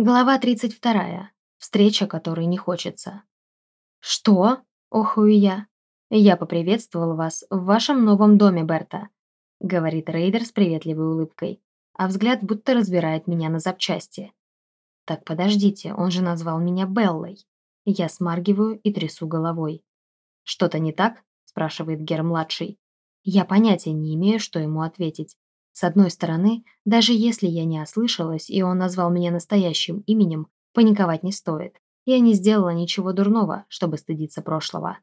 Глава 32. Встреча, которой не хочется. «Что?» – охую я. «Я поприветствовал вас в вашем новом доме, Берта», – говорит Рейдер с приветливой улыбкой, а взгляд будто разбирает меня на запчасти. «Так подождите, он же назвал меня Беллой». Я смаргиваю и трясу головой. «Что-то не так?» – спрашивает Гер-младший. Я понятия не имею, что ему ответить. С одной стороны, даже если я не ослышалась, и он назвал меня настоящим именем, паниковать не стоит. Я не сделала ничего дурного, чтобы стыдиться прошлого.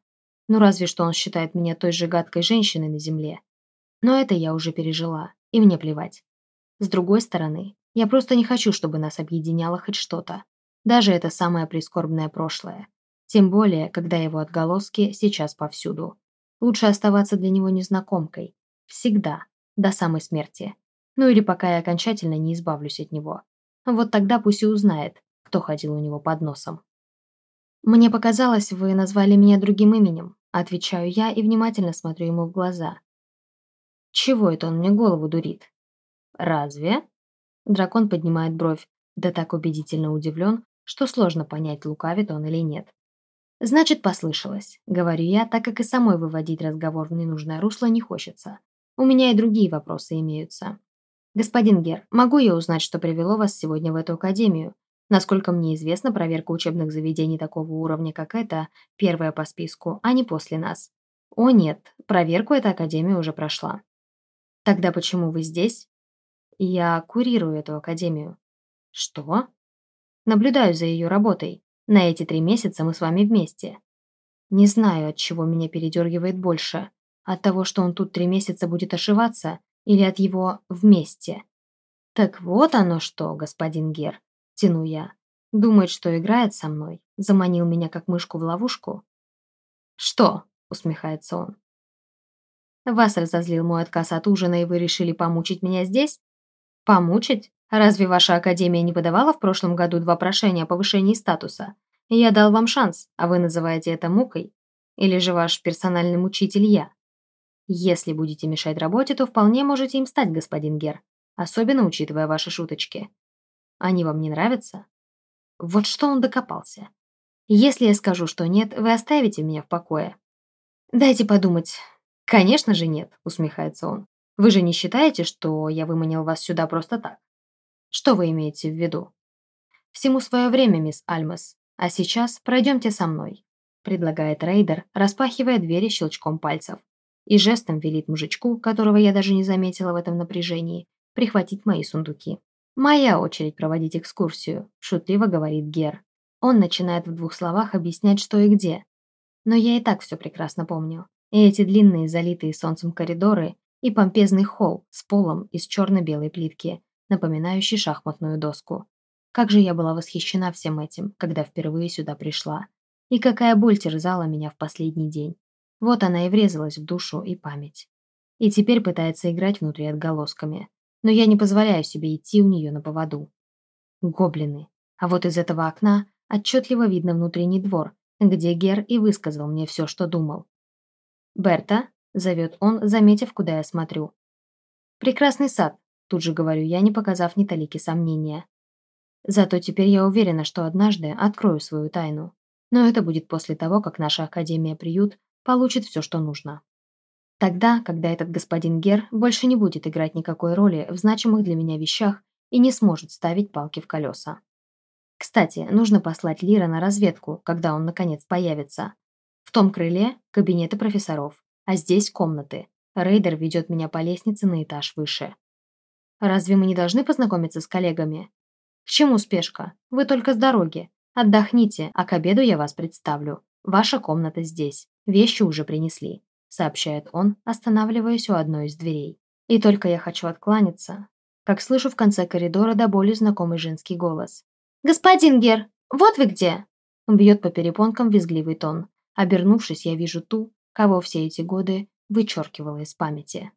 Ну разве что он считает меня той же гадкой женщиной на земле. Но это я уже пережила, и мне плевать. С другой стороны, я просто не хочу, чтобы нас объединяло хоть что-то. Даже это самое прискорбное прошлое. Тем более, когда его отголоски сейчас повсюду. Лучше оставаться для него незнакомкой. Всегда. До самой смерти. Ну или пока я окончательно не избавлюсь от него. Вот тогда пусть и узнает, кто ходил у него под носом. «Мне показалось, вы назвали меня другим именем», отвечаю я и внимательно смотрю ему в глаза. Чего это он мне голову дурит? Разве? Дракон поднимает бровь, да так убедительно удивлен, что сложно понять, лукавит он или нет. Значит, послышалось, говорю я, так как и самой выводить разговор в ненужное русло не хочется. У меня и другие вопросы имеются. Господин Гер, могу я узнать, что привело вас сегодня в эту академию? Насколько мне известно, проверка учебных заведений такого уровня, как это, первая по списку, а не после нас. О нет, проверку эта академия уже прошла. Тогда почему вы здесь? Я курирую эту академию. Что? Наблюдаю за ее работой. На эти три месяца мы с вами вместе. Не знаю, от чего меня передергивает больше. От того, что он тут три месяца будет ошиваться, или от его «вместе». «Так вот оно что, господин Гер», — тяну я. «Думает, что играет со мной, заманил меня как мышку в ловушку». «Что?» — усмехается он. «Вас разозлил мой отказ от ужина, и вы решили помучить меня здесь?» «Помучить? Разве ваша академия не подавала в прошлом году два прошения о повышении статуса? Я дал вам шанс, а вы называете это мукой? Или же ваш персональный мучитель я?» Если будете мешать работе, то вполне можете им стать, господин Гер, особенно учитывая ваши шуточки. Они вам не нравятся? Вот что он докопался. Если я скажу, что нет, вы оставите меня в покое? Дайте подумать. Конечно же нет, усмехается он. Вы же не считаете, что я выманил вас сюда просто так? Что вы имеете в виду? Всему свое время, мисс Альмас. А сейчас пройдемте со мной, предлагает Рейдер, распахивая двери щелчком пальцев и жестом велит мужичку, которого я даже не заметила в этом напряжении, прихватить мои сундуки. «Моя очередь проводить экскурсию», – шутливо говорит Гер. Он начинает в двух словах объяснять, что и где. Но я и так все прекрасно помню. И эти длинные, залитые солнцем коридоры, и помпезный холл с полом из черно-белой плитки, напоминающий шахматную доску. Как же я была восхищена всем этим, когда впервые сюда пришла. И какая боль терзала меня в последний день. Вот она и врезалась в душу и память. И теперь пытается играть внутри отголосками. Но я не позволяю себе идти у нее на поводу. Гоблины. А вот из этого окна отчетливо видно внутренний двор, где Гер и высказал мне все, что думал. «Берта», — зовет он, заметив, куда я смотрю. «Прекрасный сад», — тут же говорю я, не показав ни талики сомнения. Зато теперь я уверена, что однажды открою свою тайну. Но это будет после того, как наша Академия-приют получит все, что нужно. Тогда, когда этот господин Гер больше не будет играть никакой роли в значимых для меня вещах и не сможет ставить палки в колеса. Кстати, нужно послать Лира на разведку, когда он наконец появится. В том крыле – кабинеты профессоров, а здесь комнаты. Рейдер ведет меня по лестнице на этаж выше. Разве мы не должны познакомиться с коллегами? К чему спешка? Вы только с дороги. Отдохните, а к обеду я вас представлю. Ваша комната здесь. Вещи уже принесли», — сообщает он, останавливаясь у одной из дверей. И только я хочу откланяться, как слышу в конце коридора до боли знакомый женский голос. «Господин Гер, вот вы где!» Бьет по перепонкам визгливый тон. Обернувшись, я вижу ту, кого все эти годы вычеркивала из памяти.